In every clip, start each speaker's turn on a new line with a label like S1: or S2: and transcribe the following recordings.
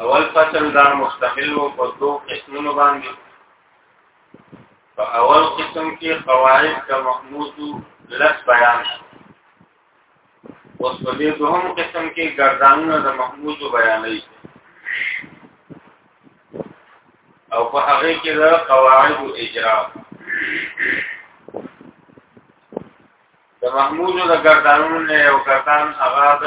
S1: اول فصل دا مشتمل وو په دوه قسمونو باندې په اول قسم کې قواعد د محمود لس بیان شو اوس په دې دوهم قسم کې ګردانونه د محمود بیانې او په هغه کې د قواعد او اجرا د محمود د ګردانونو یو ګردان هغه د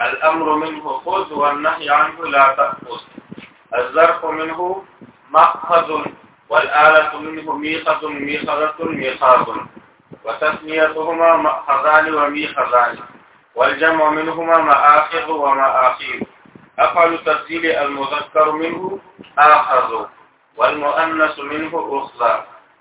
S1: الامر منه خذ والنهي عنه لا تأخذ الظرف منه مأخذ والآلة منه ميخذ ميخذة ميخاذ وتسميتهما مأخذان وميخذان والجمع منهما مآخذ ومآخير أفعل تفضيل المذكر منه آخذ والمؤنس منه أخذ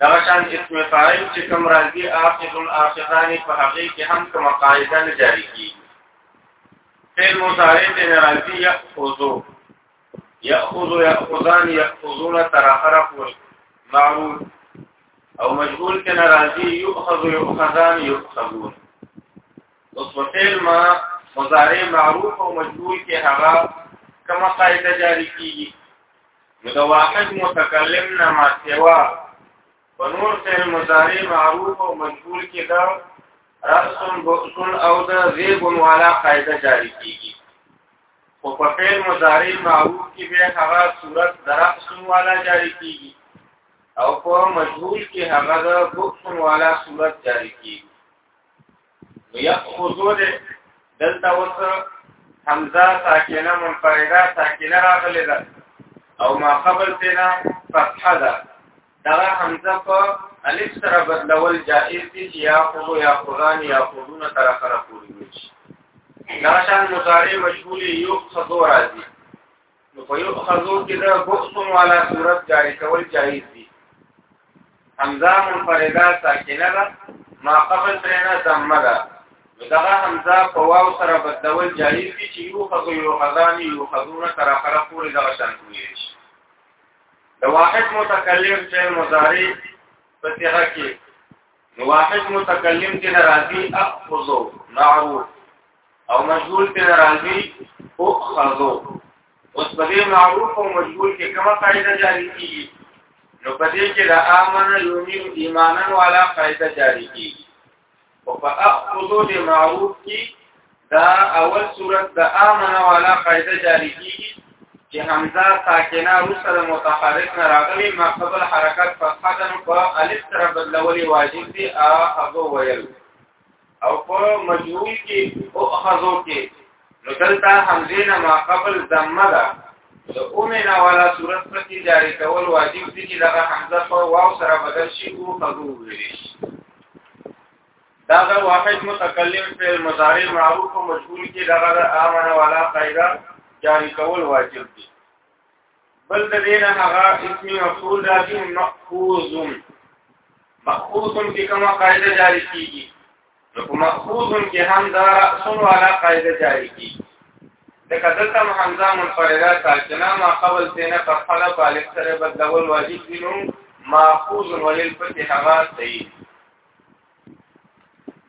S1: دا شان اسم فاعل چې کوم راځي اخذ اخذان په هغه کې هم کوم قاعده نه جاری کیږي فعل مضارع ته راځي یاخذو یاخذ یاخذان یاخذون تر اخره پورې معروف او مشغول ته راځي یؤخذ یؤخذان یؤخذون اوس په فعل ما مضارع معروف او مشغول کې هغه کوم قاعده جاری کیږي نو د واحد متکلم نه ما سوا په نور فعل مضارع معروف او مجبور کې دا رسم بوسن او د زیب والا قاعده جاری کیږي او په فعل مضارع معروف کې به هغه صورت درسم والا جاری کیږي او په مجبور کې هغه د بوسن والا صورت جاری کیږي یاخذو دې دلته اوس حمزه ساکنه منفرده ساکنه راغلې ده او ما قبل تینا فتحه ده دغه حمزه په الف سره بدلول جائز دي چې یا خو یا قران یا قرونه تر اخره پوری وي دا شان مضارع مشغول یو خطو راځي نو په یو خزو کې دا بؤس والا صورت جاری کول جایز دي حمزه منفرده ساکنه ده ما قبل ترنه ضمه ده دغه حمزه په واو سره بدلول جایز دي چې یو خزو یو خزان یو خزونه تر اخره پورې دغه شان کوي د واحد متکلم چې مضارع په صيغه کې نو واحد متکلم کې ناراضي اخذو معروف او مشغول ته راځي او خذو اوس په دې معروف او مشغول کې کومه قاعده جاری کیږي نو په دې کې د امن یومین ایمانا والا قاعده جاری کیږي او په اخذو د معروف کې دا اول صورت د امن والا قاعده جاری کیږي چې حمزه ساکنه وسره متحرک نه راغلي ما قبل حرکت په قدم په الف سره بدلولي واجب دي اخذو ویل او په مجهول کې او اخذو کې نو دلته حمزه نه ما قبل ضمه ده د اومنا والا صورت په کې جاری کول واجب دي چې دغه حمزه په واو سره بدل شي او خذو ویل شي دا د واحد متکلم فعل مضارع معروف او مجهول کې دغه د امنا والا قاعده جاری کول واجب دي بل د دې نه هغه اسم مفعول راځي مأخوذ مأخوذ کې کومه قاعده جاری کیږي نو مأخوذ کې هم دا رأسن والا قاعده جاری کیږي د کدلته حمزه منفرده ساکنه ما قبل سینه پر خلا بالغ سره بدلول واجب دي نو مأخوذ ولل پته هغه صحیح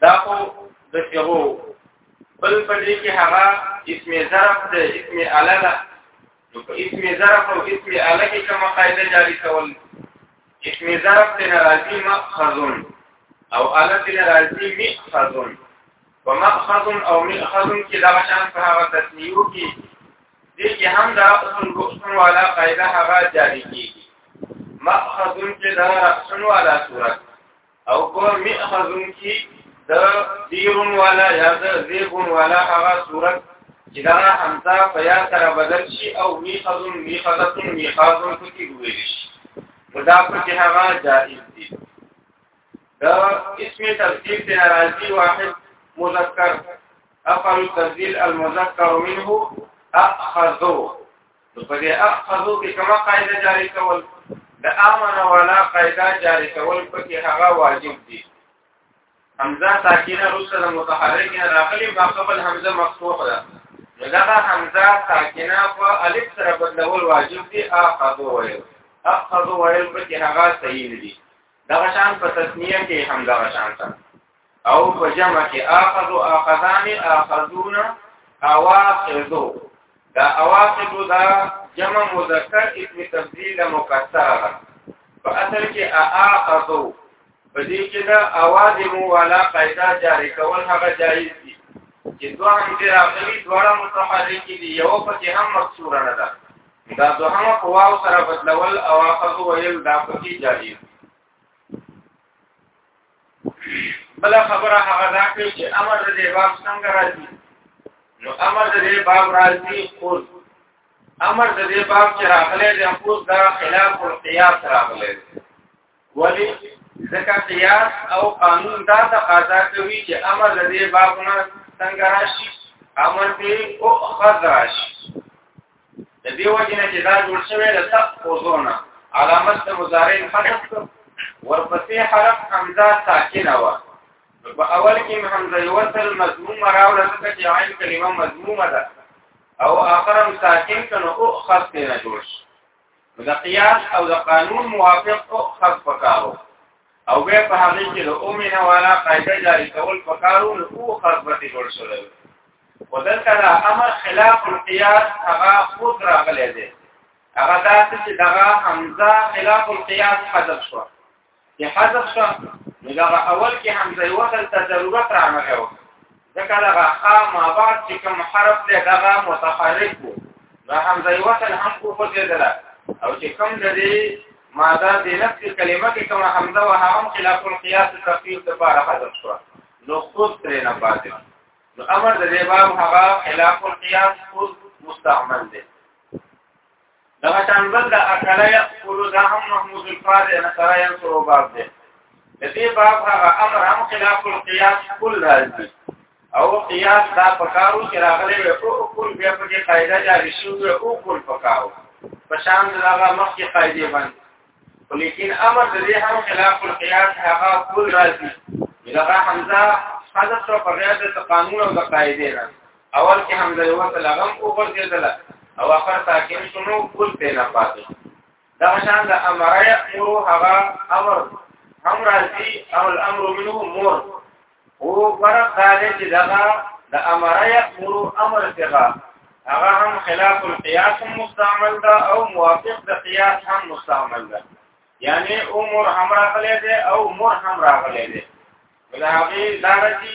S1: دا خو د څنګه بل پدې کې هغه اسم ظرف ده اسم علاله نو په اسم ظرف او اسم اله کې کومه قاعده جاری کول اسم ظرف ته ناراضي مخزون او اله ته ناراضي مخزون ومخز او مخز کې دا شان په هغه تسنیو کې دې کې هم دا اصل ګوښتن والا قاعده هغه جاری کیږي مخز کې دا رسن والا صورت او په مئخذن کې د دیرون والا یا د زیبون والا هغه صورت چې دا همزه په یا سره بدل شي او میخذون میخذتون میخاذون پکې ویل شي دا پکې هغه جائز دي دا اسم ترتیب ته راځي واحد مذکر افعل تبديل المذكر منه اخذو نو په دې اخذو کې کومه قاعده جاری کول د امن ولا قاعده جاری کول پکې هغه واجب دي حمزه ساکینه رسل متحرکه راغلی ما قبل حمزه مفتوح ده نو دا حمزه ساکینه په الف سره بدلول واجب دي اخذو ویل اخذو ویل پکې هغه صحیح دي دا شان په تسنیه کې هم دا شان ده او په جمع کې اخذ او اخذان اخذون اواخذو دا اواخذو دا جمع مذکر اسم تبدیل مکسر ده په اصل کې اخذو په دې کې دا اواز مو والا قاعده جاری کول هغه جایز دي چې دوه هم دې راغلي دواړه متحرک دي یو پکې هم مکسوره نه ده دا دوهمه په واو سره بدلول اواخذو ویل دا پکې جایز بل خبره هغه دا کوي چې امر د دې باب څنګه راځي نو امر د دې باب راځي قول امر د دې باب چې راغلی دی قول دا خلاف القياس راغلی دی ولی ځکه قياس او قانون دا تقاضا کوي چې امر د دې باب نه څنګه راشي امر دې او خذ راشي د دې وجه نه چې دا جوړ شوی د تق اوزونه علامت د مضارع حذف ورپسې حرف حمزه ساکنه و په اول کې حمزه وصل مضموم راوړل ځکه چې عین کلمه مضمومه ده او اخرم ساکن کنو او خط نه جوړ شي د قیاس او د قانون موافق او خط پکارو او به په هغه کې د اومنه والا قاعده جاری کول پکارو نو او خربت جوړ شول او دلته دا امر خلاف القياس هغه خود راغلی دی هغه دا چې دغه حمزه خلاف القياس حذف شو چې حذف شو نو دا اول کې حمزه وصل ته ضرورت رانغه و ځکه دا غا ما بعد چې کوم حرف دی دا غا متحرک وو دا حمزه وصل هم کو په دې دلا او چې کوم د دې ماده د نفس کلمه کې کوم حمزه او هم خلاف القياس تخفيف د بار حذف شو نو خود ترې نه پاتې نو امر د دې باب هغه خلاف القياس خود مستعمل دی دغه شان بل د اکل یقول دا هم محمود الفاظ نه سره یې سره باب دی د دې باب هغه امر هم خلاف القياس کل راځي او قياس دا پکارو چې راغلي وي او کل بیا په دې قاعده جاری شو او کل پکارو په شان دغه مخکې قاعده باندې لیکن امر د دې هم خلاف القياس هغه کول راځي لغه حمزه حذف شو په غیر د قانون او د قاعده نه اول کې حمزه یو څه لغم او پر دې دله او اخر ساکن شنو کول ته نه پاتې دا شان د امر یامر هغه امر هم راځي او الامر منه مور او فرق دا دی چې دغه د امر یامر امر څخه هغه هم خلاف القياس مستعمل ده او موافق د قياس هم مستعمل ده یعنی امر هم راغلی دی او مر هم راغلی دی دا هغه لار چې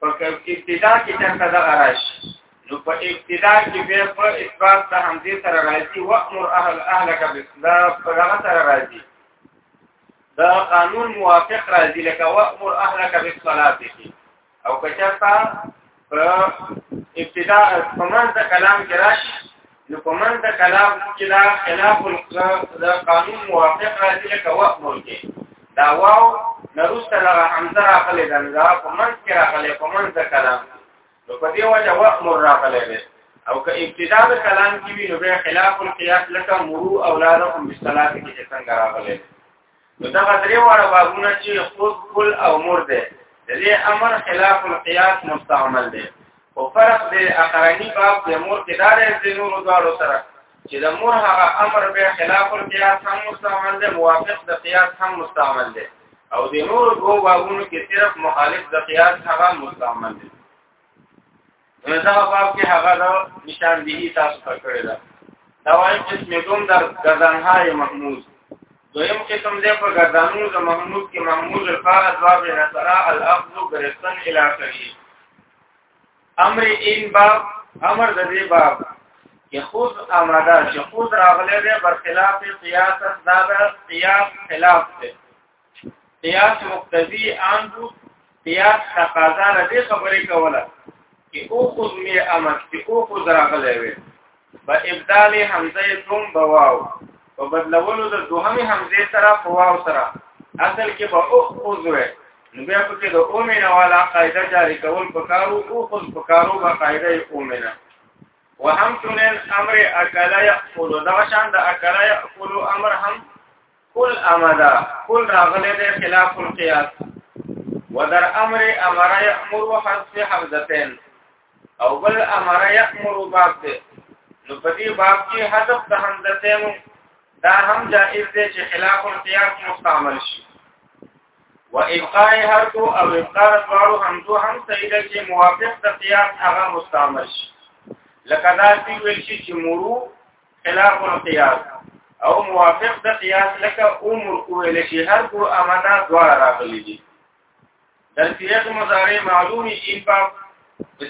S1: په ابتدا کې څنګه دا راشي نو په ابتدا کې به په اثبات د همدې سره راځي وامر اهل اهلک بالصلاه په هغه سره راځي دا قانون موافق راځي لکه وامر اهلک بالصلاه کې او کچرتا په ابتدا په منځ کلام کې راشي نو په منځ کلام کې دا خلاف د قانون موافق راځي لکه وامر کې دا واو نرسته لغه حمزه راغلي دا په منځ کې راغلي په منځ کلام نو په دې وجه وخت مر راغلی دی او که ابتدا د کلام کې وي نو بیا خلاف القياس لکه مرو اولادکم بالصلاه کې چې څنګه راغلی نو دا درې واړه بابونه چې خود کل او مر دی د دې امر خلاف القياس مستعمل دی او فرق د اقرانی باب د مور کې دار د نورو دوارو سره چې د مور هغه امر به خلاف القياس هم مستعمل دی موافق د قياس هم مستعمل دی او د نور دوه بابونو کې صرف مخالف د قياس هغه مستعمل دی نو دا باب کې هغه د نشان دی تاسو ته کړی دا دا وایم چې مګوم د ګردانهای محمود دویم قسم دی په ګردانو د محمود کې محمود الفاظ ځواب نه سره الاخذ ګرفتن الی سبیل امر ان باب امر د دې باب کې خود امدا چې خود راغله ده برخلاف قیاس دا ده قیاس خلاف ده قیاس مقتضی ان دو قیاس تقاضا لري خبرې کوله کې او خود می امر کې او خود راغله وي په ابدال حمزه دوم بواو په بدلولو د دوهمه حمزه سره په واو سره اصل کې به او خوځوي نو بیا په کې د اومنه والا قاعده جاری کول پکارو او خود پکارو با قاعده اومنه وهم تنن امر اکلا یقول دا شان د اکلا یقول امر هم کل امدا کل راغله د خلاف القياس ودر امر امر یامر وحذف حمزتين او بل امر یامر باب دی نو په دې باب کې حذف د همزتین دا هم جائز دی چې خلاف القياس مستعمل شي و ابقاء هر دو او ابقاء دوارو همزو هم صحیح ده چې موافق د قياس هغه مستعمل شي لکه دا چې ویل شي چې مرو خلاف القياس او موافق د قياس لکه عمر او ویل شي هر دو امنا دوار راغلي دي د صيغه مضارع معلومي شي په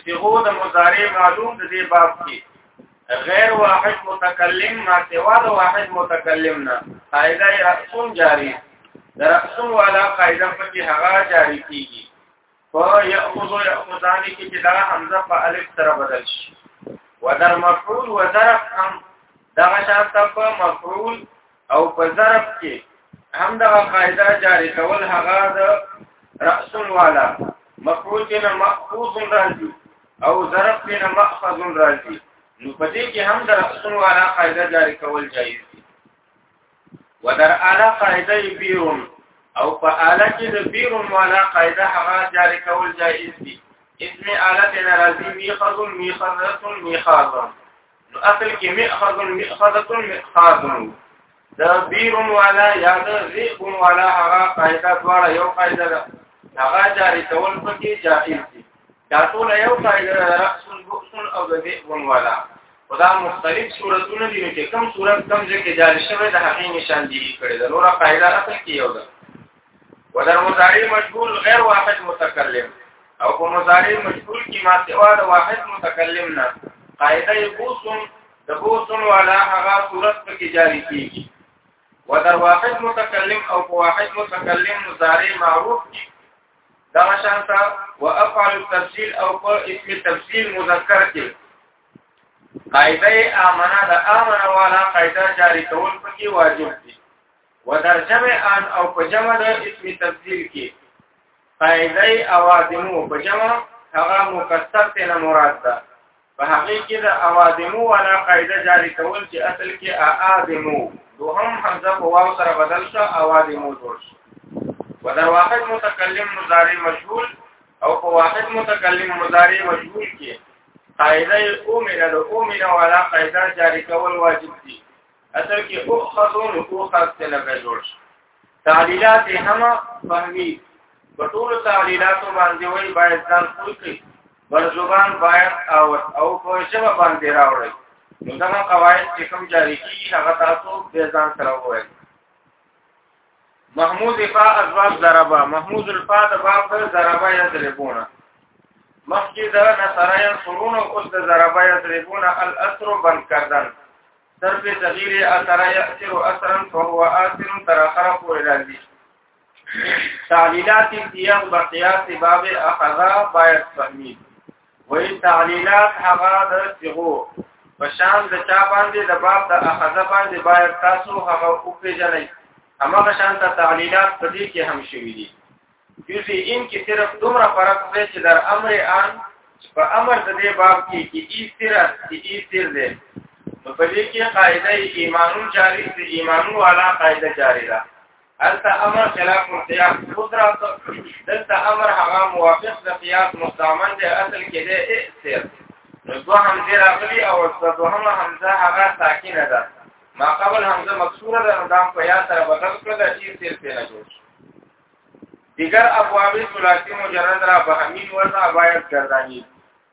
S1: صيغه د مضارع معلوم د دې باب کې غیر واحد متکلم ما سوا د واحد متکلم نه قاعده رسم جاری در رسم والا قاعده په کې هغه جاری کیږي او یاخذ او یاخذان کې چې دا حمزه په الف سره بدل شي ودر مفعول وظرف هم دا شان په مفعول او په ظرف کې هم دا قاعده جاری کول هغه د رأس والا مفعول کې نه مأخوذ راځي او ظرف کې نه مأخذ راځي نو په دې کې هم د رأس والا قاعده جاری کول جایز دي ودر اعلی قاعده بیرون او په اعلی کې د بیرون والا قاعده هغه جاری کول جایز دي اسم اعلی ته ناراضي میخذ میخذ میخذ نو اصل کې مئخذ مئخذه مئخاذ د بیر والا یا د ذئب والا هغه قاعده دواړه یو قاعده ده هغه جاری کول پکې جائز دي دا ټول یو قاعده ده رأس البؤس او د ذئب والا خدا مختلف صورتونه دي چې کم صورت کم ځای کې جاری شوی د هغې نشاندهي کړي ده نور قاعده اصل کې یو ده ودر مضارع مشغول غیر واحد متکلم او په مضارع مشغول کې ما سوا د واحد متکلم نه قاعده یقوسم د بوسن والا هغه صورت په کې جاری کیږي ودر واحد متکلم او په واحد متکلم مضارع معروف دي دا شانتا وافعل التفصيل او په اسم تفصيل مذکر کې قاعده امانه د امانه والا قاعده جاری کول په کې واجب دي ودرجمع ان او په جمع د اسم تفضیل کې قاعده اوادمو په جمع هغه مکسر ته نه مراد ده په هغه کې د اوادمو ولا قاعده جاری کول چې اصل کې اادمو دوهم حمزه په واو سره بدل شو اوادمو جوړ شو ودر واحد متکلم مضارع مشغول او په واحد متکلم مضارع مشغول کې قاعده او مینه د او مینه ولا قاعده جاری کول واجب دي اصل کې او خذو نو او خذ ته نه جوړ شي تعلیلات هم فهمي په ټول تعلیلاتو باندې وای باید ځان پوه کړئ بر زبان باید او او په شبه باندې راوړئ نو دا قواعد چې کوم جاری کی هغه تاسو به ځان سره وایي محمود فا ازواج ضربا محمود الفا د باب ضربا یضربونه مخکې دا نصرایان سرونه اوس د ضربا یضربونه الاثر بند کردن صرف صغیر اثر یاثر اثرا فهو آثر تر اخره پورې راځي تعلیلات سیاق بقیات باب اخذا باید فهمی وای تعلیلات هغه د صغو پشان د چا باندې د باب د اخذا باندې باید تاسو هغه او پیژنئ همغه شان ته تعلیلات په دې کې هم شوي دي جزء ان کې صرف دومره فرق دی چې در امر ان چې په امر د دې باب کې کې ای سره چې ای سر دی نو په دې کې قاعده ایمانون جاری دی ایمانون والا قاعده جاری ده هلته امر خلاف قیاس قدرا دلته امر هغه موافق د قیاس مستعمل دی اصل کې دی ای سر نو دوه همزه راغلي او دوهمه همزه هغه ساکنه ده ما قبل همزه مکسوره ده نو دا په یا سره بدل کړل چې سر ته نه جوړ شي دیگر ابواب ثلاثی مجرد را به همین وزن باید گردانی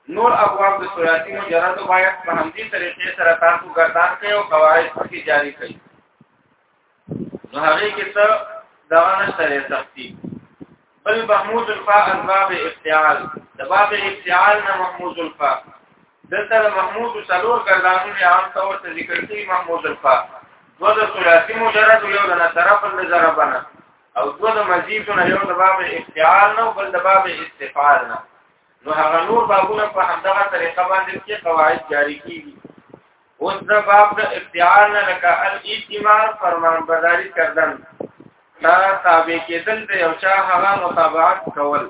S1: نور ابواب د ثلاثی مجرد باید په همدې طریقې سره تاسو ګردان کوي او قواعد پکې جاری کړئ نو هغه کې څه دا نشته سختی بل محمود الفاء الباب افتعال د باب افتعال نه محمود الفاء دلته د محمود څلور ګردانونه عام طور ته ذکر کړي محمود الفا دو د ثلاثي مجرد یو د نطرف د ضربنا او دو د مزیتون یو د باب افتعال نه بل د باب استفعال نه نو هغه نور بابونه په همدغه طریقه باندې کې قواعد جاری کیږي اوس د باب د افتعال نه لکه الاجتماع فرمان برداری کردن دا تابع کېدل د یو چا هغه مطابقت کول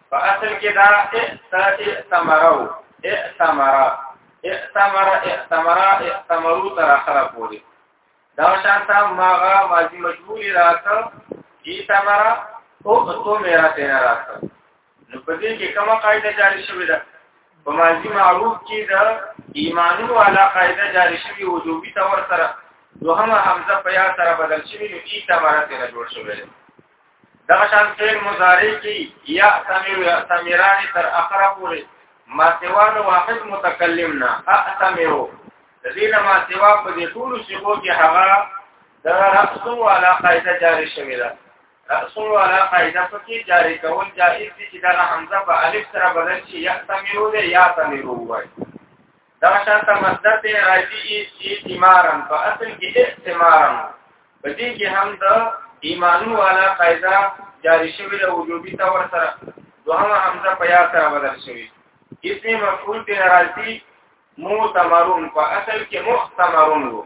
S1: په اصل کې دا ائتمرو ائتمرا ائتمرا ائتمرا ائتمرو تر اخره پورې دا شان ته ماغه ماضی مجبوری راته ائتمرا او تو میرا تینا راته نو په دې کې کومه قاعده جاری شوې ده په ماضی معروف کې دا ایمانو والا قاعده جاری شوې وجوبي تور سره دوهمه حمزه په یا سره بدل شوې نو ائتمرا تینا جوړ شوې دغه شان فعل مضارع کې یا تمر یا تمران تر اخره پورې ما سوا د واحد متکلم نه اتمرو د دې نه ما سوا په دې ټول صيغو کې هغه د رأس والا قاعده جاری شوې ده رأس والا قاعده په کې جاری کول جائز دي چې دا حمزه په الف سره بدل شي یا تمرو دې یا تمرو وایي دا شان ته مصدر دی راځي ایثمارن په اصل کې استمارن په دې کې هم د ایمانو والا قاعده جاری شوی له وجوبي تور سره دوهمه حمزه په یا سره بدل شوی اسم مفعول دی راځي موتمرون په اصل کې مختمرون وو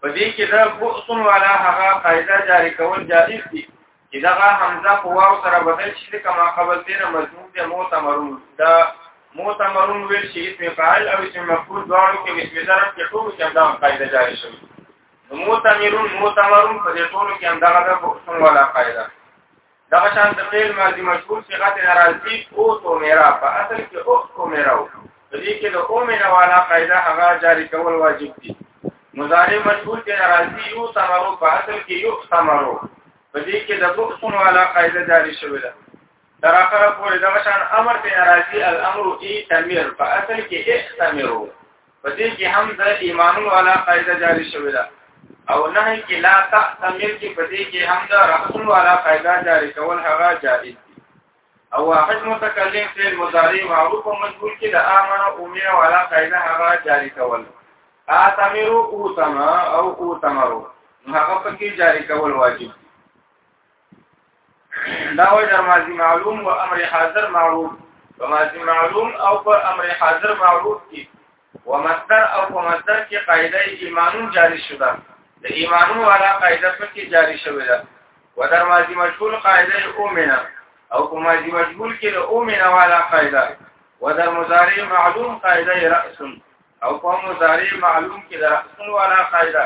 S1: په دې کې دا بوصن والا هغه قاعده جاری کول جائز دي چې دا حمزه په واو سره بدل شي د کما قبل دې نه مضمون دې موتمرون دا موتمرون ویل شي اسم فاعل او اسم مفعول دواړو کې اسم ظرف کې ټول کې دا قاعده جاری شوی موتمرون موتمرون په دې ټول کې دا غدا بوصن والا قاعده دا شان د فعل ماضی مجهول صيغه ته ناراضي او تو میرا په اصل کې او تو میرا و د دې کې د او میرا والا قاعده هغه جاری کول واجب دي مضارع مجهول ته ناراضي یو ثمرو په اصل کې یو ثمرو په دې کې د بوختون والا قاعده جاری شوې ده تر اخره پورې دا شان امر ته ناراضي الامر ای تمیر په اصل کې اختمرو په دې کې هم د ایمانونو علا قاعده جاری شوې ده او نه کې لا تعتمل کې په دې کې هم د رحمونو علا قاعده جاری کول هغه جاری دي او واحد متکلم فعل مضارع معروف او مجبور کې د امر او امر علا قاعده هغه جاری کول اتمرو او تما او او تمرو هغه پکې جاری کول واجب دا وایي در ماضی معلوم او امر حاضر معروف په ماضی معلوم او په امر حاضر معروف کې و مصدر او په مصدر کې قاعده ایمانون جاری شوه د ایمانون والا قاعده په کې جاری شوه ده و در ماضی مشغول قاعده اومنه او په ماضی مشغول کې د اومنه والا قاعده و در مضارع معلوم قاعده رأس او په مضارع معلوم کې د اصل والا قاعده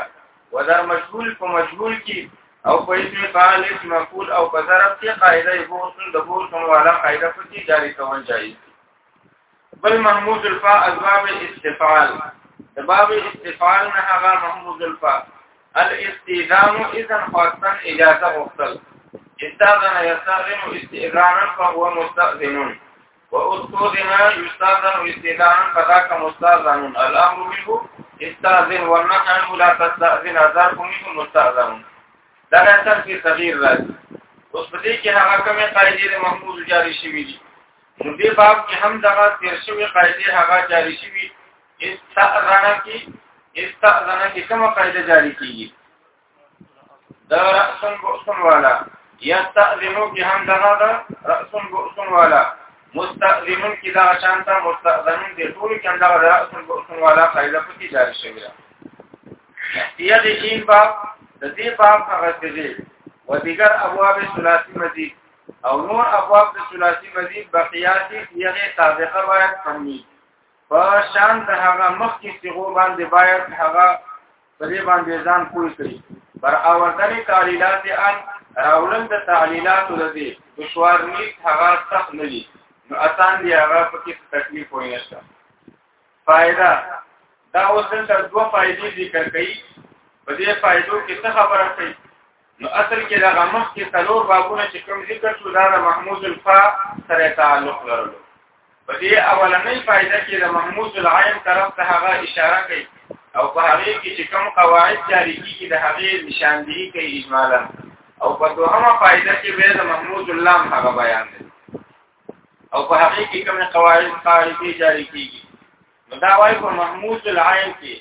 S1: و در مشغول په مشغول کې او په اسم فاعل اسم مفعول او په ظرف کې قاعده یې بوسن د بوسن والا قاعده په کې جاری کول جایز بل محمود الفاء اسباب استفعال د باب استفعال نه هغه محمود الفاء الاستئذان اذا خاصا اجازه غوښتل استاذن يستاذن استئذانا فهو مستأذن واستاذنا استاذن واستاذان فذاك مستاذن الامر منه استاذن والنهي لا تستاذن ظرف منه مستاذن دا اثر کې تغییر راځي اوس په دې کې هغه کومه قاعده د محمود جاری شوې دي نو دې باب کې هم دغه تیر شوې قاعده هغه جاری شوې استاذن کې استاذن کې کومه قاعده جاری کیږي دا رأس بؤس والا یستأذنو کې هم دغه دا رأس بؤس والا مستأذنون کې دا شانته مستأذنون دې ټول کې هم دغه رأس بؤس والا قاعده پکې جاری شوی ده یا دې شین باب د دې باب هغه دې و دیګر ابواب ثلاثی مزید او نور ابواب د ثلاثی مزید بقیاتی یغه سابقه باید فهمی په شان د هغه مخکې صيغو باندې باید هغه په دې باندې ځان پوه کړي بر اوردنې تعلیلات ان راولن د تعلیلات لدی دشوار نیت هغه سخت نه دي نو اسان دی هغه په کې تکلیف وي نشته فائدہ دا اوس دلته دوه فائدې ذکر کړي په دې فائدو کې څه خبره کوي نو اصل کې دا غمخ کې څلور بابونه چې کوم ذکر شو دا د محمود الفا سره تعلق لرلو په دې اولنۍ فائدہ کې د محمود العين طرف ته هغه اشاره کوي او په هغه کې چې کوم قواعد جاری کیږي د هغه نشاندهي کوي اجمالا او په دوهمه فائدہ کې به د محمود اللام هغه بیان دی او په هغه کې کوم قواعد قاعده جاری کیږي نو دا وایي په محمود العين کې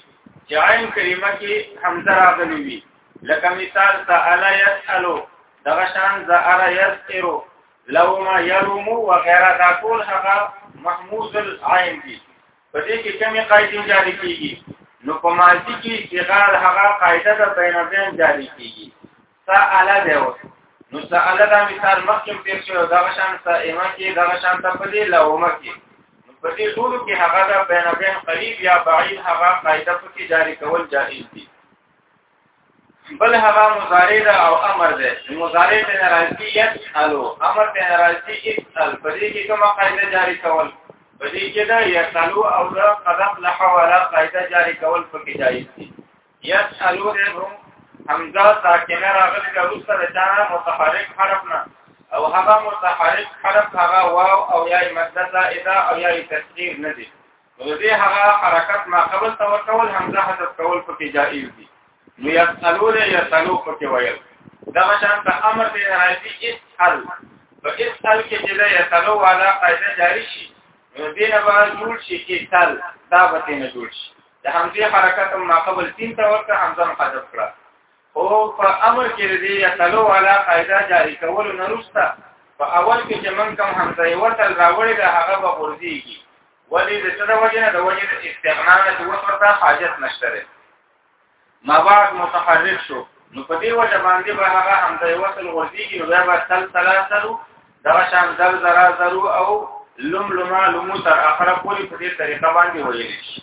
S1: چې عین کریمه کې حمزه راغلی وي لکه مثال سأل يسأل دغه شان زأر يسئر لوما يلوم وغيرها دا ټول هغه محمود العين دي په دې کې کومې قاعده جاری کیږي نو په ماضي کې صيغه هغه قاعده د بین بین جاری کیږي ساعل دی اوس نو ساعل دا مثال مخکې تیر شو دا شان سائمه کې دا شان ته په دې لومه کې په دې ټول کې هغه دا بین بین قریب یا بعید هغه قاعده په کې جاری کول جائز دي بل هغه مضارع دا او امر ده مضارع ته ناراضي یسالو امر ته ناراضي اسال په دې کې کومه قاعده جاری کول په دې کې دا یسالو او دا قدم له حواله قاعده جاری کول په کې جائز دي يسألون عنه همزه ساکنه راغلي د روسته د چانه متحرک حرف نه او هغه متحرک حرف هغه واو او یا مدده زائده او یا تسجیل نه دي نو دې هغه حرکت ما قبل توکول همزه حذف کول پکې جائز دي نو يسألون يسألو پکې ویل دا شان ته امر دی راځي اسأل په اسأل کې چې دا يسألو والا قاعده جاری شي نو دینه به جوړ شي کې تل دا به نه جوړ شي د همزه حرکت هم ماقبل سین ته ورته همزه حذف کړه او په امر کې دې یا تلو علا قاعده جاری کول نه رستا په اول کې چې من کم همزه ورته راوړې دا هغه به ورځيږي ولې د څه د وجه نه د وجه د استغنا نه د وسرته حاجت نشته مواد متحرک شو نو په دې وجه باندې به هغه هم د وصل غورځيږي نو بیا به تل تلاسلو دغه شان زر زرا زرو او لم لما لمو تر اخره پوری په دې طریقه باندې ویل شي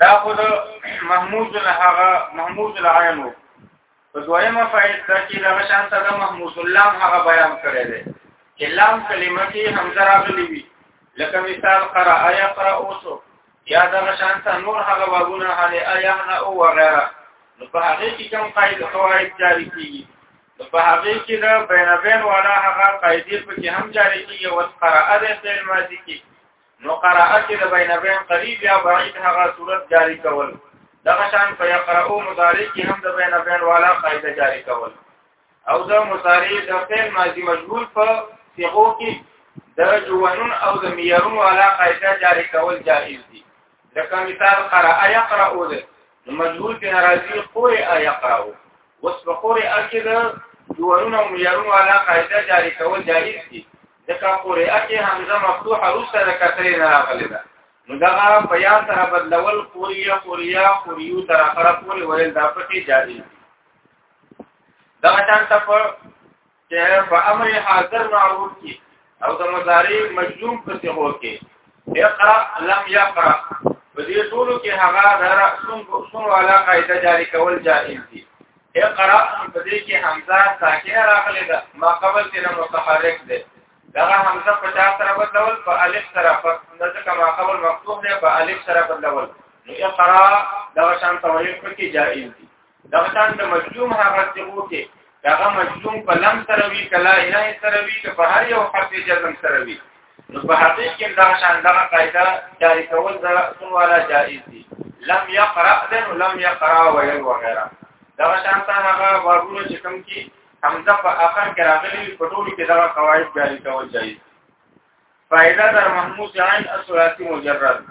S1: دا خو د محمود له هغه محمود العین په دویمه فائدہ کې دا شان ته د محمود اللام هغه بیان کړی دی چې لام کلمه کې حمزه راغلی وي لکه مثال قرأ یا قرأ اوسو یا دا شان ته نور هغه بابونه هله ایا نه او وغیرہ نو په هغه کې کوم قاعده قواعد جاری کیږي نو په هغه کې دا بینابین والا هغه قاعده په کې هم جاری کیږي او قرأ د فعل ماضی کې نو قراءه کې د بین بین قریب یا بعید هغه صورت جاری کول دغه شان په یقرأو مضارع کې هم د بین بین والا قاعده جاری کول او د مضارع د فعل ماضی مجهول په صيغو کې د جوانون او د میرون والا قاعده جاری کول جائز دي لکه مثال قراءه یقرأو ده مجهول کې ناراضي قرئ یقرأو وسبقور اکد جوانون او میرون والا قاعده جاری کول جائز دي ځکه قرئه کې حمزه مفتوحه روسته د کسرې نه راغلې ده نو دا په یا سره بدلول قریا قریا قریو تر اخره پورې ویل دا پکې جاری دي دا شان ته په چې په امر حاضر معروف کې او د مضارع مجزوم په صيغو کې اقرا لم يقرا په دې ټولو کې هغه د رسوم کوم والا قاعده جاری کول جائز دي اقرا په دې کې حمزه ساکنه راغلې ده ما قبل کې نه متحرک ده دا حمزه په چا سره بدلول په الف سره په ځکه ما قبل مفتوح ده په الف سره بدلول نو اقرا دا شان توحید په کې جائز دي دا شان د مجلوم هغه څه وو کې هغه مجلوم په لم سره وی کلا اله سره وی که په هر یو حرف جزم سره وی نو په حقیقت کې دا شان دغه قاعده جاری کول د سن والا جائز دي لم يقرأ ذن لم يقرأ ويل وغيرها دا شان ته هغه واغونه چې کوم کې حمزه په اخر کې راغلي په ټول کې دغه قواعد جاری کول جائز فائدہ در محمود عین الثلاثی مجرد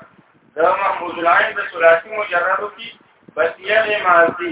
S1: دا محمود عین د ثلاثی مجرد کی بسیه ماضی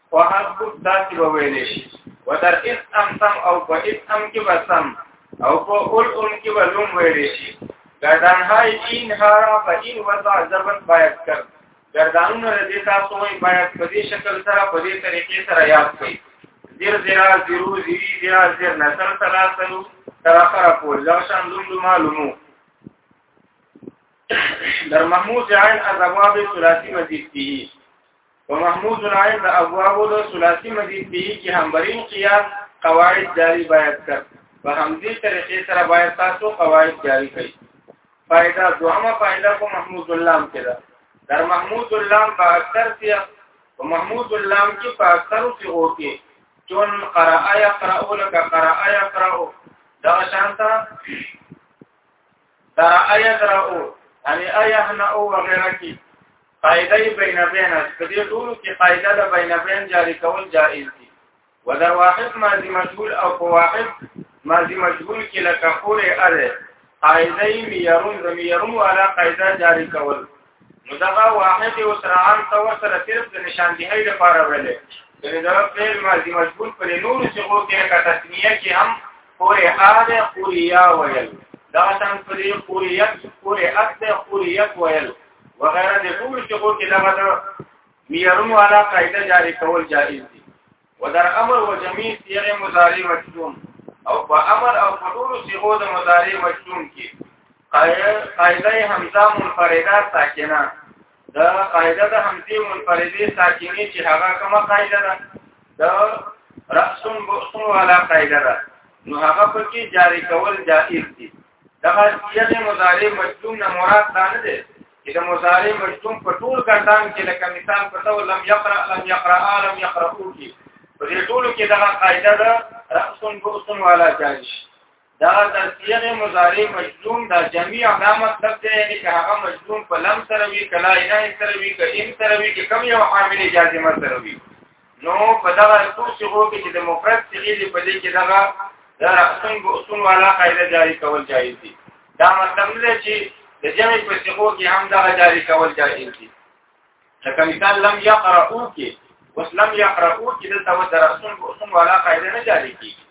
S1: وحسب داسې به ویلې شي ودر اس ام سم او په اس ام کې به سم او په اول ام کې به لوم ویلې شي ګردان های این هارا په این وضع ضربت باید کړ ګردانونه د دې تاسو وایي باید په دې شکل سره په دې طریقې سره یاد کړئ زیر زیرا زیرو زیری زیرا زیر نسل سلاسلو تر اخره پول لغشان لوم لوما لومو در محمود عین از ابواب ثلاثی مزید دیه په محمود العين د ابواب د ثلاثي مزید به کې همبرین قیاس قواعد جاری باید کړ په همدې طریقې سره باید تاسو قواعد جاری کړئ فائدہ دوامه فائدہ کو محمود اللام کې ده در محمود اللام په اکثر کې په محمود اللام کې په اکثر کې هو کې چون قراءه يقرأ لك قراءه يقرأ دا شانتا تر آیت راو یعنی آیه نه او وغیرہ کی قاعده بین بین است په دې ټولو کې قاعده د بین بین جاری کول جائز دي ودر واحد ماضی مجهول او په واحد ماضی مجهول کې لکه خورې اره قاعده یې میرون د میرون والا قاعده جاری کول نو دغه واحد او سرعان ته ورسره صرف د نشاندهۍ لپاره ویلې یعنی دا فعل ماضی مجبور پر نور څخه کې لکه تسمیه کې هم پورې اده پورې یا ویل دا شان پورې پورې یک پورې اده پورې یک ویل وغیرہ د ټول څخه کې دا د میرونو علا قاعده جاری کول جائز دي ودر امر و جميع صيغ مضارع مجزوم او په امر او په ټول صيغو د مضارع مجزوم کې قاعده همزه منفرده ساکنه دا قاعده د همزه منفرده ساکنه چې هغه کومه قاعده ده د رأسن بؤسن والا قاعده ده نو هغه پکې جاری کول جائز دي دغه صيغه د مضارع مجزوم نه مراد دا نه ده چې د مضارع مجزوم په ټول ګردان کې لکه مثال په تو لم يقرأ لم يقرأ لم يقرأ کې په دې ټولو کې دغه قاعده ده رأسن بوسن والا جایش دا د صيغه مضارع مجزوم دا جميع علامت ثبت یعنی که هغه مجزوم په لم سره وي کلا نه سره وي که ان سره وي که کم یو عامل جازمه سره وي نو په دغه څو صيغو کې چې د مفرد صيغې دی په دې کې دغه د رأسن به اصول والا قاعده جاری کول جایز دي دا مطلب نه چې د جمع په صيغو کې هم دغه جاری کول جایز دي لکه مثال لم يقرأوا کې اوس لم يقرأوا کې دلته و د رأسن به اصول والا قاعده نه جاری کیږي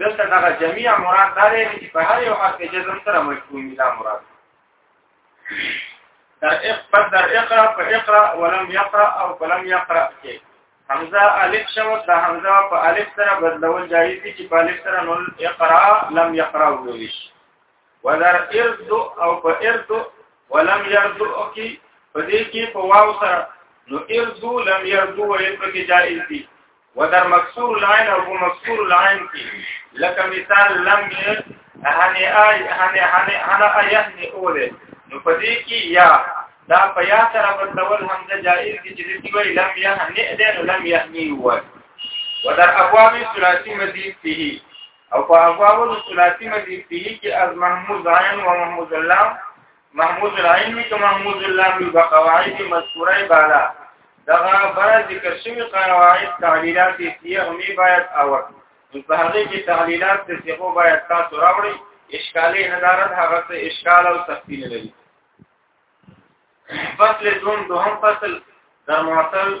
S1: دلته دغه جميع مراد دا دی چې په هر یو حرف جزم سره مفهوم دا مراد در اقرا در اقرا په اقرا ولم يقرا او فلم يقرا کې حمزه الف شو د حمزه په الف سره بدلول جایز دي چې په الف سره نو اقرا لم يقرا وویش وذر ارد او په ارد ولم يرد او کې په دې کې په واو سره نو ارد لم يرد ویل پکې جایز دي وتر مکسور العين او په مکسور العين کې لکه مثال لم هني اي هني هني هنا ايهني اوله نو په دې کې یا دا په یا سره بدلول همزه جائز دي چې دې وی لم يهني دې نو لم يهني وای وتر ابواب ثلاثي مزيد فيه او په ابواب ثلاثي مزيد فيه کې از محمود عين او محمود اللام محمود العين وی که محمود اللام وی بقواعد مذکوره بالا دغه برا ذکر شوی قواعد تعلیلات سیغ می باید آور نو په هغه کې تعلیلات د سیغو باید تاسو راوړي اشکالي ندارت هغه څه اشکال او سختی نه لري فصل دوم دوهم فصل در معطل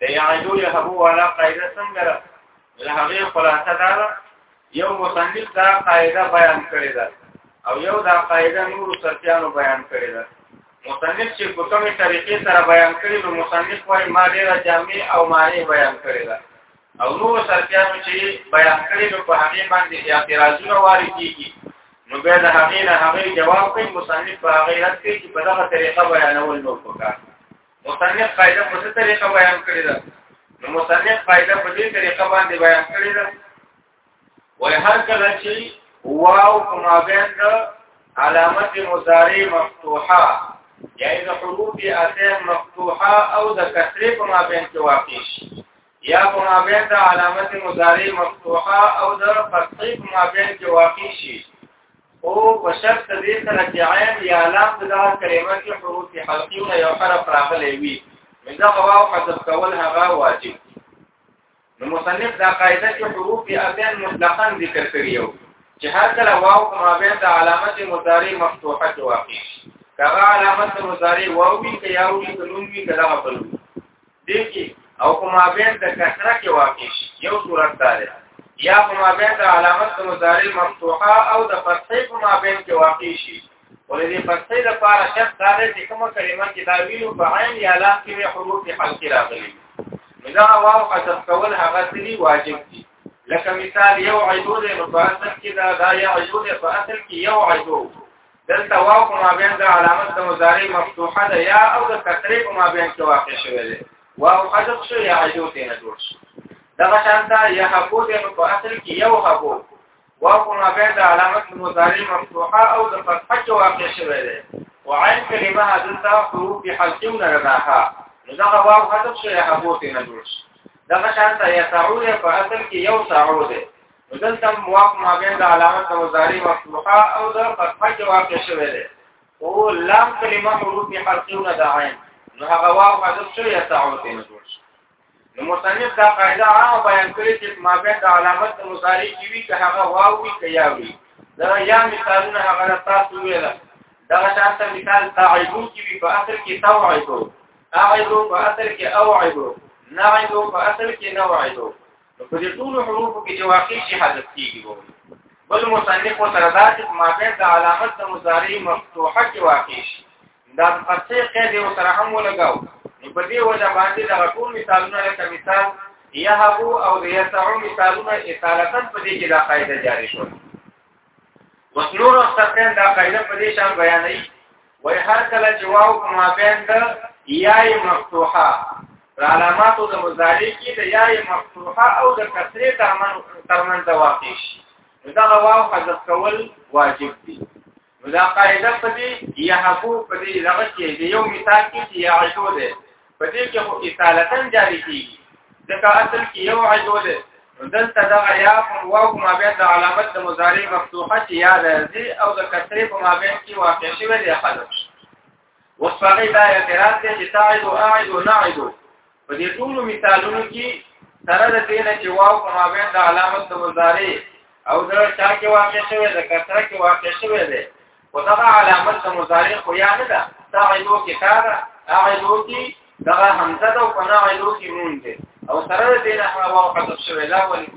S1: د یعجو یهبو والا قاعده څنګه ده د هغې خلاصه دا ده یو مصنف دا قاعده بیان کړې ده او یو دا قاعده نور سرتیانو بیان کړې ده مصنف چې په کومه طریقې سره بیان کړي نو مصنف وايي ما ډېره جامع او معنی بیان کړې ده او نور سرتیانو چې بیان کړي نو په هغې باندې اعتراضونه وارد کیږي نو بیا د هغې نه هغې جواب کوي مصنف په هغې رد کوي چې په دغه طریقه بیانول نو پکار مصنف قاعده په څه طریقه بیان کړې ده نو مصنف قاعده په دې طریقه باندې بیان کړې ده وای هر کله چې واو کومه بیان ده علامت مضارع مفتوحه یعنی د حروف اته مفتوحه او د کسره کومه بیان کې واقع شي یا په مابین د علامت مضارع مفتوحه او د فتحې په مابین کې واقع شي او په شرط دې سره چې عین یا لام د دا کلمه کې حروف حلقي او یو حرف راغلی وي دا غواو حذف کول هغه واجب نو مصنف دا قاعده چې حروف اتین مطلقاً ذکر کړی یو چې هر کله واو په مابین د علامت مضارع مفتوحه کې واقع شي کغه علامت مضارع واو وي که یاو وي که نون وي که دغه بل وي دې کې او کومه بین د کثره کې واقع یو صورت دار یا کومه بین د علامت مضارع مفتوحه او د فتحې کومه بین کې واقع شي ولې دې فتحې د پاره شرط دار چې کومه کلمه کې دا ویلو په عین یا لام کې حروف حلقې راغلي دا واو حذف کول هغه سری واجب دي لکه مثال یو عیدو دې مفاصل کې دا دا یو عیدو دې په اصل کې یو عیدو دلته واو په مابین د علامت د مضارع مفتوحه ده یا او د کثرې په مابین کې واقع شوی دی واو حذف شو یا عجو ته نه جوړ شو دغه شانته یا حبو د په اصل کې یو حبو واو په مابین د علامت د مضارع مفتوحه او د فتحه کې واقع شوی دی وعين کلمه دلته حروف حلقي نه راځه نو دغه واو حذف شو یا حبو ته نه جوړ شو دغه شانته یا تعود په اصل کې یو تعود دی دلته واقع ما بین د علامت د مضارع مفتوحه او د فتحه کې واقع شوی دی او لام کلمه حروف حلقیونه د عین نو هغه واو حذف شوی یا تعود نه جوړ شي نو مصنف دا قاعده عامه بیان کړې چې ما بین د علامت د مضارع کې وی که هغه واو وی که یا وی دا یا مثالونه هغه تاسو ویل دا شانته مثال تعیبو کې وی په اخر کې توعیبو اعیبو په اخر کې اوعیبو نعیبو په اخر کې نوعیبو په دې ټول حروف کې چې واقع شي حذف کیږي وو بل مصنف سره دا چې ما بین د علامت د مضارع مفتوحه کې واقع شي دا پسې قید یو سره هم ولګاو نو په دې وجه باندې دا ټول مثالونه لکه مثال یهبو او یسعو مثالونه اصالتا په دې کې دا قاعده جاری شوه اوس نور استقین دا قاعده په دې شان بیانوي وای هر کله چې واو په مابین د یای مفتوحه د علاماتو د مضارع کې د یای مفتوحه او د کسرې ترمن ترمن د واقع شي دا واو حذف کول واجب دي دا قاعده په دې یحبو په دې لغه کې د یو مثال کې چې یعشو ده په دې کې خو اصالتن جاری کیږي ځکه اصل کې یو عجو ده دلته دا یا هم واو ما بین د علامت د مضارع مفتوحه چې یا راځي او د کسرې په ما بین کې واقع شوی دی حذف وصفغی دا اعتراض دی چې تاعد او اعد او نعد په دې ټول مثالونو کې سره د دې نه چې واو ما بین د علامت د مضارع او دا چا کې واقع شوی دی کسره کې واقع شوی دی خو دا علامت د مضارع خو یا نه ده دا عینو کې کار هغه عینو کې دا همزه ده او کنا عینو کې نون ده او سره دې نه هغه وخت شوی لا ولې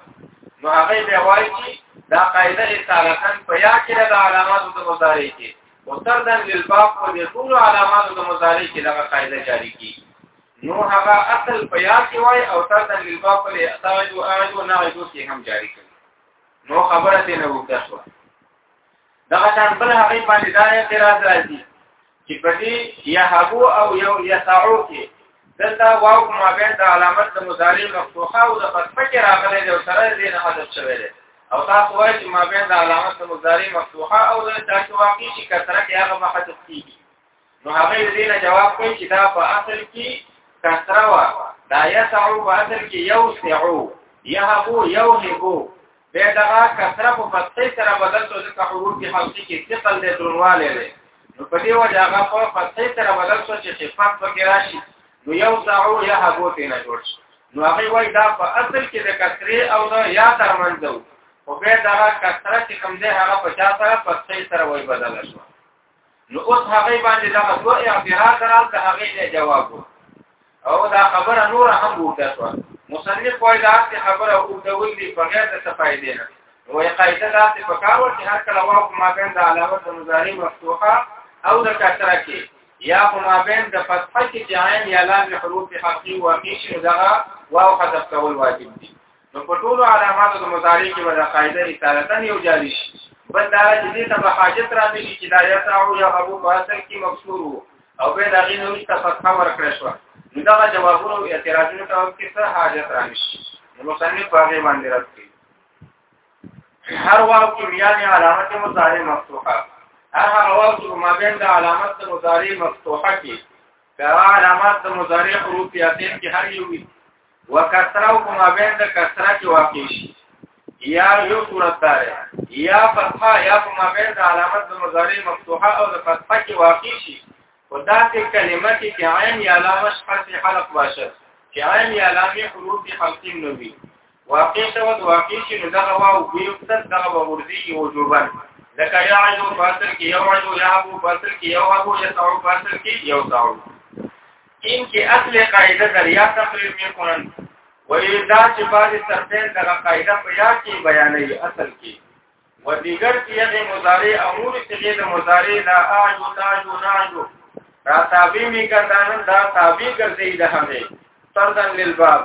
S1: نو هغه بیا وایي چې دا قاعده اصالتن په یا کې د علامات د مضارع کې او تر دن للباب په دې ټول علامات د مضارع کې دا قاعده جاری کی نو هغه اصل په یا کې وای او تر دن للباب په احتاج او اجو نه اجو کې هم جاری کړي نو خبره دې نه وکړه دغه شان بل هغه باندې دا اعتراض راځي چې په دې يهبو او یو يسعو کې دلته واو ما بین د علامت د مضارع مفتوحه او د فتحه کې راغلي دی او سره دې نه حذف شوی دی او تاسو وایئ چې ما بین د علامت د مضارع مفتوحه او د تاسو واقع شي کثرت کې هغه محذف کیږي نو هغه دې نه جواب کوي چې دا په اصل کې کثره وا دا يسعو په اصل کې یو سعو يهبو یو هبو به دغه کثره په فتحې سره بدل شو ځکه حروف کې حلقي کې ثقل دې درواله لري نو په دې وجه هغه په فتحې سره بدل شو چې صفات پکې راشي نو یو ساعو یا هبوت نه جوړ شي نو هغه وای دا په اصل کې د کثرې او د یا ترمنځ او به دغه کثره چې کوم دې هغه په چا سره فتحې سره وای بدل شو نو اوس هغه باندې دا دوه اعتراض راځي دا هغه دی جواب او دا خبره نور هم وکړه شو مصنف وایي دا څه خبره او د ویلي په غیر د فائدې نه نو یې قاعده دا څه پکاور چې هر کله واو ما بین د علاوه د مضارع مفتوحه او د کثره کې یا ما بین د فتحه کې چې عین یا لام حروف حقي واقع شي دا واو حذف کول واجب دي نو په ټولو علاماتو د مضارع کې ولا قاعده رسالتن یو جاری شي بل دا چې دې ته حاجت را ملي چې دا یا ساو یا ابو فاصل کې مفسور او به دا غي نو ته فتح ورکړ شو نو دا جوابونه او اعتراضونه ته کې څه حاجت را نشي نو مصنف په هغه باندې راځي هر واو کې میانه علامت مضارع مفتوحه هر هغه واو چې ما بین د علامت مضارع مفتوحه کې دا علامات د مضارع حروف یاتین کې هر یو وکسره او کومه بین د کسره کې واقع شي یا یو صورت دار یا فتحه یا کومه بین د علامت د مضارع مفتوحه او د فتحه کې واقع شي او دا چې کلمه کې چې عین یا علامه حرف حلق باشه چې عین یا علامه حروف دي خمسین نو وي واقع شو د واقع شي نو دغه واو وي تر دغه ورځي یو جوړبان لکه یا عجو فاصل کې یو عجو یا ابو فاصل کې یو ابو یا تعو فاصل کې یو تعو ان کې اصل قاعده در یا تقریر می قرآن وی دا چې بعد سرتین دغه قاعده په یا کې بیانې اصل کې و دیګر کې هغه مضارع امور چې د مضارع لا اجو تاجو ناجو را تابع می کردانن دا تابع ګرځي د هغه سردن للباب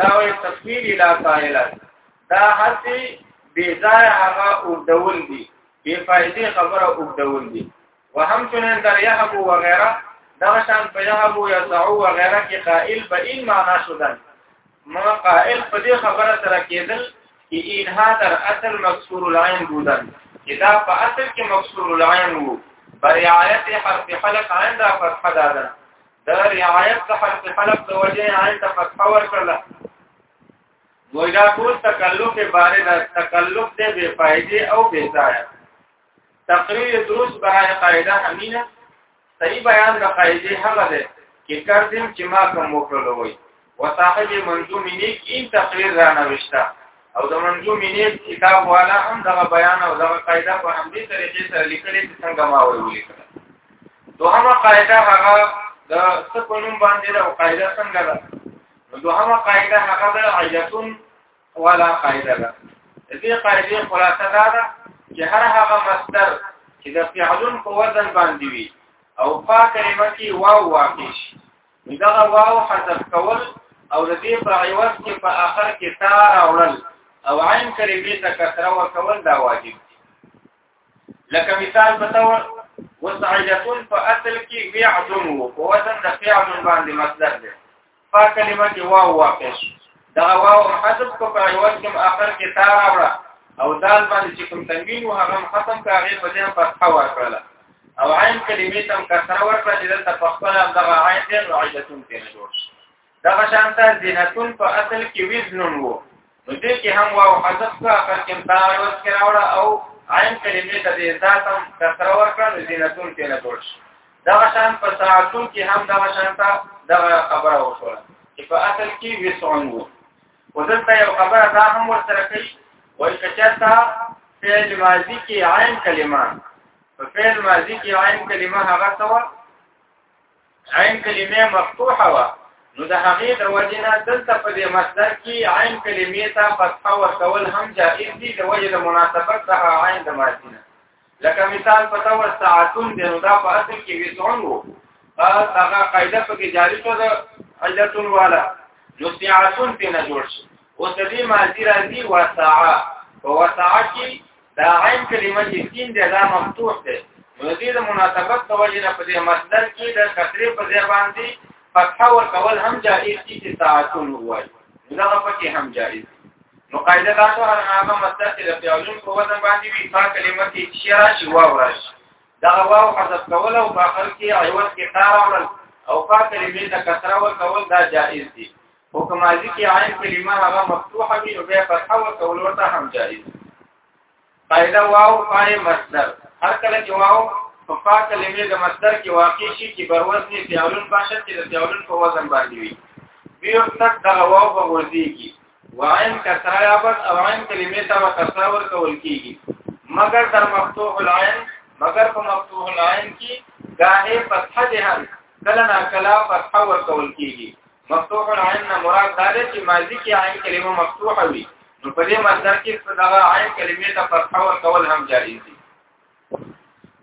S1: دا وی تفصیل لا طائله دا هسي بی ځای هغه اوږدول دي بی فائدې خبره اوږدول دي وهم چنن در يهب و غیره دا شان په يهب و يزعو و غیره کې قائل به این معنا شدن ما قائل په دې خبره سره کېدل چې اینها در اصل مکسور العين بودن کتاب په اصل کې مکسور العين وو برعایت حرف خلق عند فتح دادن دا رعایت د حرف حلق د وجه عین ته فتح ورکړل نو دا ټول تکلف باره د تکلف دې بے فائدې او بے ضایع تقریر دروس برای قاعده همینه صحیح بیان د قاعده هغه ده چې کردیم چې ما کوم وکړلو وي وصاحب منظوم نیک این تقریر را نوشته او د منظوم نیک کتاب والا هم دغه بیان او دغه قاعده په همدې طریقې سره لیکلې چې څنګه ما ویلې دوهمه قاعده هغه د څه په نوم باندې ده او قاعده څنګه ده دوهمه قاعده هغه ده عیتون ولا قاعده ده دې قاعده خلاصه دا ده چې هر هغه مصدر چې د فعلون په وزن باندې وي او په کلمه کې واو واقع شي دا واو حذف کول او د دې په عوض کې په اخر کې تا راوړل او عین کلمې ته کثره ورکول دا واجب دي لکه مثال په تور وسعیدتون په اصل کې وعدن وو په وزن د فعل باندې مصدر دی په کلمه کې واو واقع شو دا واو حذف کو په عوض کې اخر کې تا راوړه او دال باندې چې کوم تنوین و هغه ختم کا غیر په دې فتحه ورکړه او عین کلمې تم کسره ورکړه چې دلته په خپل دغه عین دې نوعیتون کې جوړ شي دغه شانته زینتون په اصل کې وزنون وو نو دې کې هم واو حذف کا اخر کې تا ورس کې راوړه او عین کلمې ته دې ذاتم کثر ورکړه نو زینتون کې نه جوړ شي دا شان په ساعتون کې هم دا شان تا دا خبره وشوله چې په اصل کې وسعون وو ودلته یو خبره دا هم ورسره کوي وایي کچتا فعل ماضی کې عین کلمه په فعل ماضی کې عین کلمه هغه څه عین کلمه مفتوحه وا نو د هغې د وجه نه دلته په دې مصدر کې عین کلمې ته فتحه ورکول هم جائز دي د وجه د مناسبت څخه عین د ماضی نه لکه مثال په تو ساعتون دی نو دا په اصل کې ویتون وو هغه قاعده په کې جاری شو د علتون والا نو ساعتون په نه جوړ شي او د دې ماضی راځي وساعه په وساعه کې دا عین کلمه چې سین دی دا مفتوح دی نو دې د مناسبت په وجه نه په دې مصدر کې د کثرې په ځای باندې فتح ور کول هم جائز دي چې ساعتون وای دا په کې هم جائز نو قاعده دا ته هر هغه مصدر چې د فعلون په وزن باندې وي فا کلمه کې شرا شي واو راشي دا واو حذف کول او په اخر کې عوض کې تار او او فا کلمه د کثره ور کول دا جائز دي او که ماضی کې عین کلمه هغه مفتوحه وي نو بیا فتحه ورکول ورته هم جایز قاعده واو پای مصدر هر کله چې واو په فا کلمې د مصدر کې واقع شي چې بر وزن فعلون باشد چې د فعلون په وزن باندې وي بیا تک د واو په ورځيږي وعین کسره یا بس او عین کلمې ته کسره ورکول کیږي مگر در مفتوح العین مگر په مفتوح العین کې داهه فتحه ده کله نا کله فتحه ورکول کیږي مفتوح العين نه مراد دا دی چې ماضی کې عین کلمه مفتوحه وي نو په دې مصدر کې دغه عین کلمې ته فتحه ورکول هم جایز دي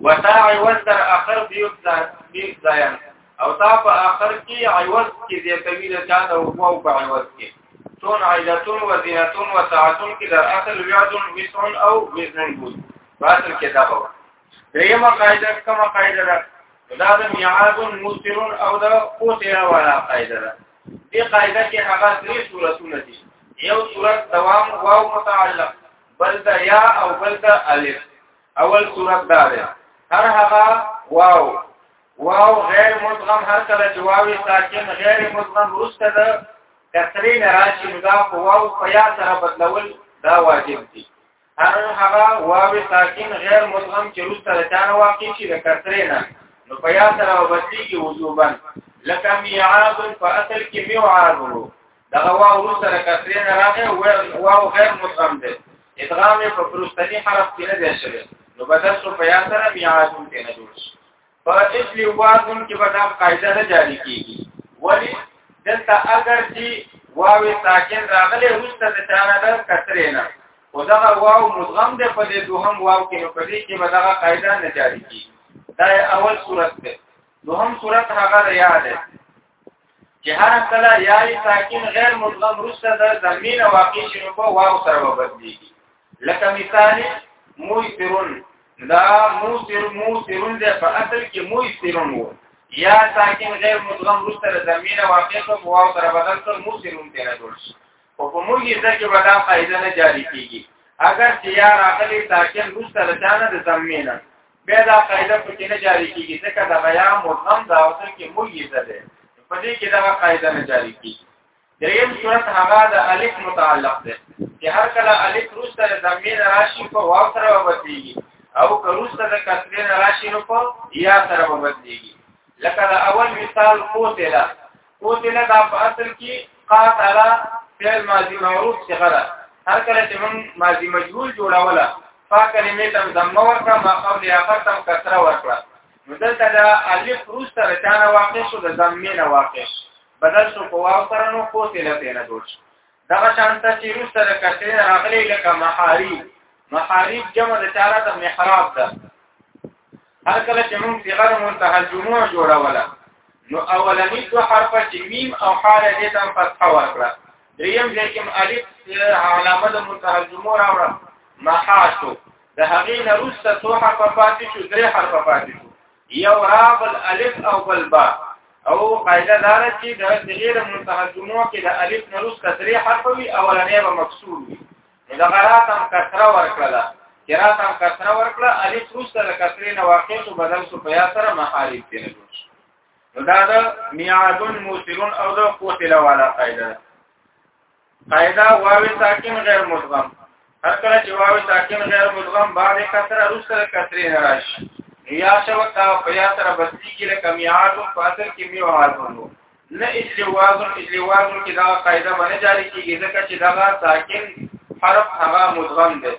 S1: وتا عوض در اخر بیو ځایان او تا په اخر کې عوض کې دې کوي د چا د او په عوض کې تون عیلتون و زینتون و ساعتون کې در اخر ویعدون وسعون او وزنن بود باطل کې دا هو دریمه قاعده کومه قاعده ده دا د میعاد موثر او د قوتیا والا قاعده ده دې قاعده کې هغه درې صورتونه دي یو صورت دوام واو متعلق بل دا یا او بل دا الف اول صورت دا ده هر هغه واو واو غیر مدغم هر کله جواب ساکن غیر مدغم رسته ده کثرین راشي نو دا واو په یا سره بدلول دا واجب دي هر هغه واو ساکن غیر مدغم چې روس سره چانه واقع شي د کسرې نه نو په یا سره وبدلېږي وجوبا لکه میعاد په اصل کې میعاد وو دغه واو روس سره کسرې نه راغی واو غیر مدغم دی ادغام په پرستنی حرف کې نه دی شوی نو بدل شو په یا سره میعاد کې نه جوړ شي په اصلي واګون کې به دا قاعده نه جاری کیږي ولی دلته اگر چې واوې ساکن راغلي وروسته د چانه د کثرې نه او دا واو مدغم ده په دې دوهم واو کې نو په دې کې به دا قاعده نه جاری کیږي دا اول صورت ده دوهم صورت هغه ریا ده چې هر کله یاري ساکن غیر مدغم وروسته د زمين واقع شنو په واو سره وبدليږي لکه مثال موثرون دا موثر موثرون ده په اصل کې موثرون وو یا ساکن غیر مدغم رسل زمینه واقع کو واو سره بدل کړ موثرون ته راځول شي او په موږ یې ځکه ودا قاعده نه جاری کیږي اگر چې یا راغلی ساکن رسل ځانه د زمینه بیا دا قاعده په کې نه جاری کیږي ځکه دا غیا مدغم دا اصل کې موثر ده په دې کې دا قاعده نه جاری کیږي دریم صورت هغه د الف متعلق دی چې هر کله الف روسته د ضمیر راشي په واو سره وبدلېږي او که روسته د کسرین راشي نو په یا سره وبدلېږي لکه د اول مثال قوتله قوتله دا په اصل کې قاتله فعل ماضی معروف څخه ده هر کله چې موږ ماضی مجهول جوړوله فا کلمې تم ضمه ورکړه ما قبل اخر تم کسره ورکړه نو دلته دا الف روسته رچانه واقع شو د ضمیر واقع شو بدل شو په واو سره نو قتل ته نه جوړ شو دغه شانته چې روس سره کته راغلی لکه محاری محاری جمع د چاره د محراب ده هر کله چې موږ صغر منتهى الجموع جوړه ولا نو اولنی دو حرف چې میم او حال دې تم فتح ورکړه دریم ځای کې الف علامه د منتهى الجموع راوړه محاشو د هغې نه روسته څو حرف پاتې شو درې حرف پاتې شو یو را بل الف او بل با او قاعده دار چې د صغیر متحجمو کې د الف نه روس کسری حرف وي اولنې به مکسور وي دا غرات هم کسره ورکړه قرات هم کسره ورکړه الف روس د کسری نه واقع شو بدل شو بیا سره محارب دي نو دا د میعادن موسرون او د قوتله والا قاعده قاعده واو ساکن غیر مدغم هر کله چې واو ساکن غیر مدغم بعد کسره رسل کسره نراش یا شو تا بیا سره بستی کې له کمیات او فاصل کې میو حال ورو نه اجلواز اجلواز کې دا قاعده باندې جاری کیږي ځکه چې دا ساکن حرف هغه مدغم دی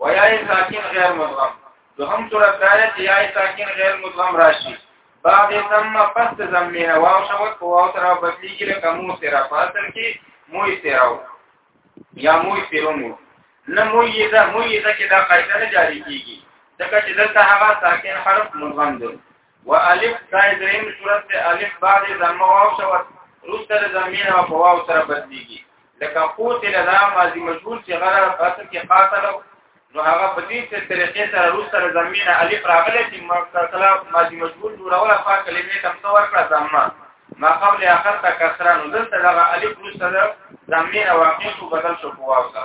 S1: ویای ساکن غیر مدغم دوهم صورت دا چې یای ساکن غیر مدغم راشي بعد ثم پس زمین واو شوت په واو سره بدلیږي لکه مو سره په اصل کې مو سره یا مو سره مو نه مو یې دا مو یې دا کې دا قاعده نه جاری کیږي ځکه چې دلته هغه ساکن حرف مدغم دی و الف دا دریم صورت ته الف بعد ضم واو شو روسته زمين او واو سره بدليږي لکه قوت لنا ماضي مجهول چې غره قاتل کې قاتل نو هغه په دې څه طریقې سره روس سره زمينه الف راغله چې مکسلا ماضي مجبور جوړوله په کلمې تم څو ورکړه زمما ما قبل اخر تا کسره نو دلته دغه الف روس سره زمينه واقع شو بدل شو پواوسه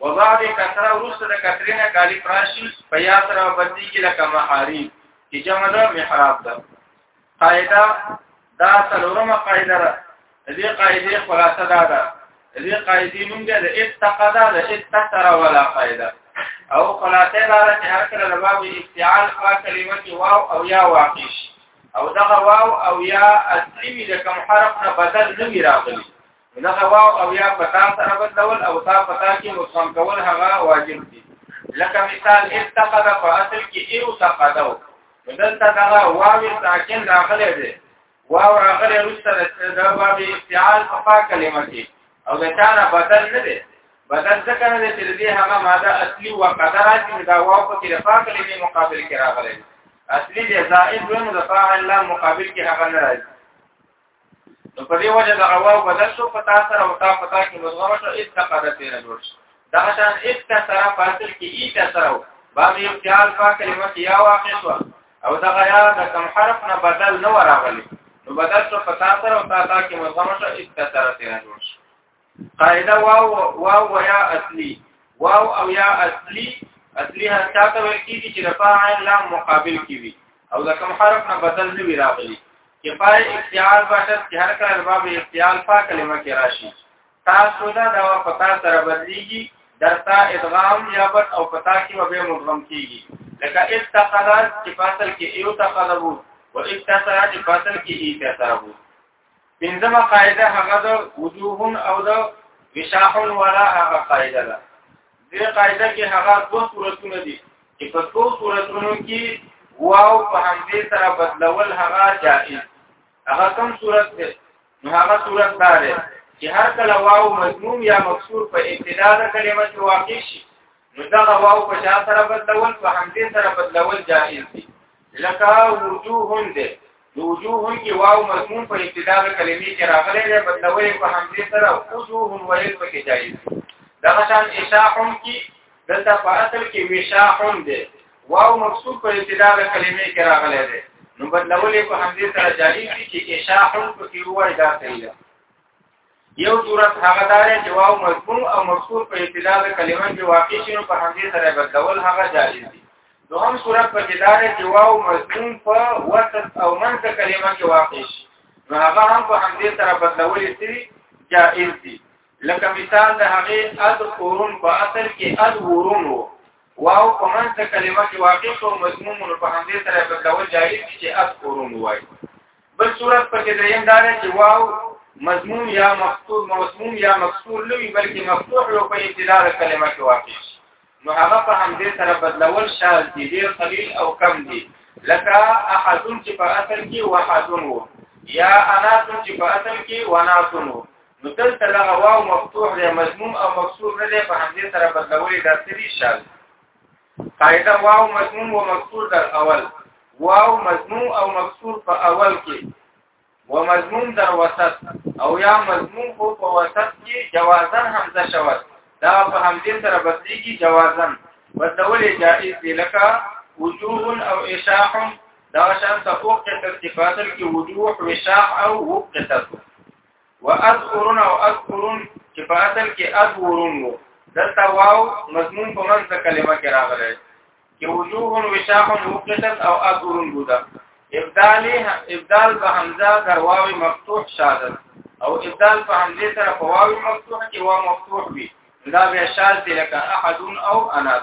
S1: وبعد کسره روس سره کترینه کالی فراشي په یا سره بدلی کې لکه محاری چې جمع ده محراب ده قاعده دا څلورمه قاعده ده دې قاعده خلاصه ده ده دې قاعده مونږ د اتقدا د اتثر ولا قاعده او خلاصه دا ده چې هر کله د باب استعال په کلمه کې واو او یا واقع شي او دغه واو او یا اصلي د کوم حرف نه بدل نه راغلي نه هوا او یا پتا سره بدلول او تا پتا کې نقصان کول هغه واجب دي لکه مثال اتقد په اصل کې ایو تقدو دلته دا واو ساکن راغلی دی واو راغلی رسته د باب افتعال په کلمه کې او دا چانه بدل نه دی بدل ځکه نه چې دې هغه ماده اصلي او قدرات چې دا واو په کې رفع کلمې مقابل کې راغلی اصلي دې زائد ونه د فاعل مقابل کې هغه نه راځي نو په دې وجه دغه واو بدل شو په تاسو سره او تاسو پتا کې مزغه شو استقاده تیر جوړ شو دا شان استثر فاصل کې ای تاسو بعد یو خیال په کلمه کې یا واقع شو او دغه یا د کم حرف نه بدل نه وراغلی نو بدل شو په تاسو سره او تاسو کې مزغه شو استثر تیر جوړ شو قاعده واو واو ويا اصلي واو او یا اصلي اصلي هر چاته ویل کیږي چې رفع عین لام مقابل کی وي او دا کوم حرف نه بدل نه وی راغلي کفای اختیار باشد چې هر کله باب اختیار په کلمه کې راشي تاسو دا دا پتا سره بدليږي درتا ادغام یا بد او پتا کې به مدغم کیږي لکه استقرار چې فاصل کې یو تقربو او اتصال چې فاصل کې ای تقربو پنځمه قاعده هغه د وجوه او د وشاح ولا هغه قاعده ده دې قاعده کې هغه دوه صورتونه دي چې په څو صورتونو کې واو په همدې سره بدلول هغه جائز هغه کوم صورت دی نو هغه صورت دا دی چې هر کله واو مضموم یا مکسور په ابتدا د کلمه کې واقع شي نو دا واو په شا سره بدلول په همدې سره بدلول جائز دي لکه وجوهن دې وجوهن کې واو مضمون په ابتدا د کلمې کې راغلی دی بدلول په همدې سره وجوهن ویل پکې جائز دي دا شان اشاحن کې دلته په اصل کې وشاحن دې واو مقصود په ابتدا د کلمې کې راغلی دی نو بدلول په همدې سره جائز دي چې اشاحن په کې وای دا صحیح ده یو صورت هغه دار چې واو مضمون او مذکور په ابتدا د کلمې کې واقع شي نو په همدې سره بدلول هغه جایز دي دوهم صورت په دار چې واو مضمون په وسط او منځ کلمه کې واقع شي نو هغه هم په همدې سره بدلول شي جائز دي لکه مثال د هغه اد قرون په اصل کې اد ورون وو واو په منځ کلمه کې واقع شو مضمون په همدې سره بدلول جائز دي چې اد قرون وایي بل صورت پکې دریم دا دی چې واو مضمون یا مفتوح مضمون یا مکسور نه وي بلکې مفتوح یو په ابتدا د کلمه کې واقع شي نو هغه په همدې سره بدلول شاذ دي ډېر قلیل او کم دي لکه احدن چې په اصل کې وحدن وو یا اناتن چې په اصل کې وناتن وو نو دلته دا واو مفتوح دی مضمون او مکسور نه دی په همدې سره بدلول دا سری شاذ قاعده واو مضمون و مکسور در اول واو مضمون او مکسور په اول کې و مضمون در وسط او یا مضمون خو په وسط کې جوازن همزه شوت دا په همدې سره بدلېږي جوازن بدلولې جائز دی لکه وجوه او اشاح دا شان تفوق ارتفاعات کې وجوه وشاح او وقتت واذكرون او اذكرون چې په اصل کې اذورون وو دلته واو مضمون په منځ د کلمه کې راغلی چې وجوه وشاح وقتت او اذورون بوده ابدال ابدال په حمزه در واو مفتوح شاذ او ابدال په حمزه سره په واو مفتوح کې واو مفتوح وي دا بیا شاذ دی لکه احد او اناث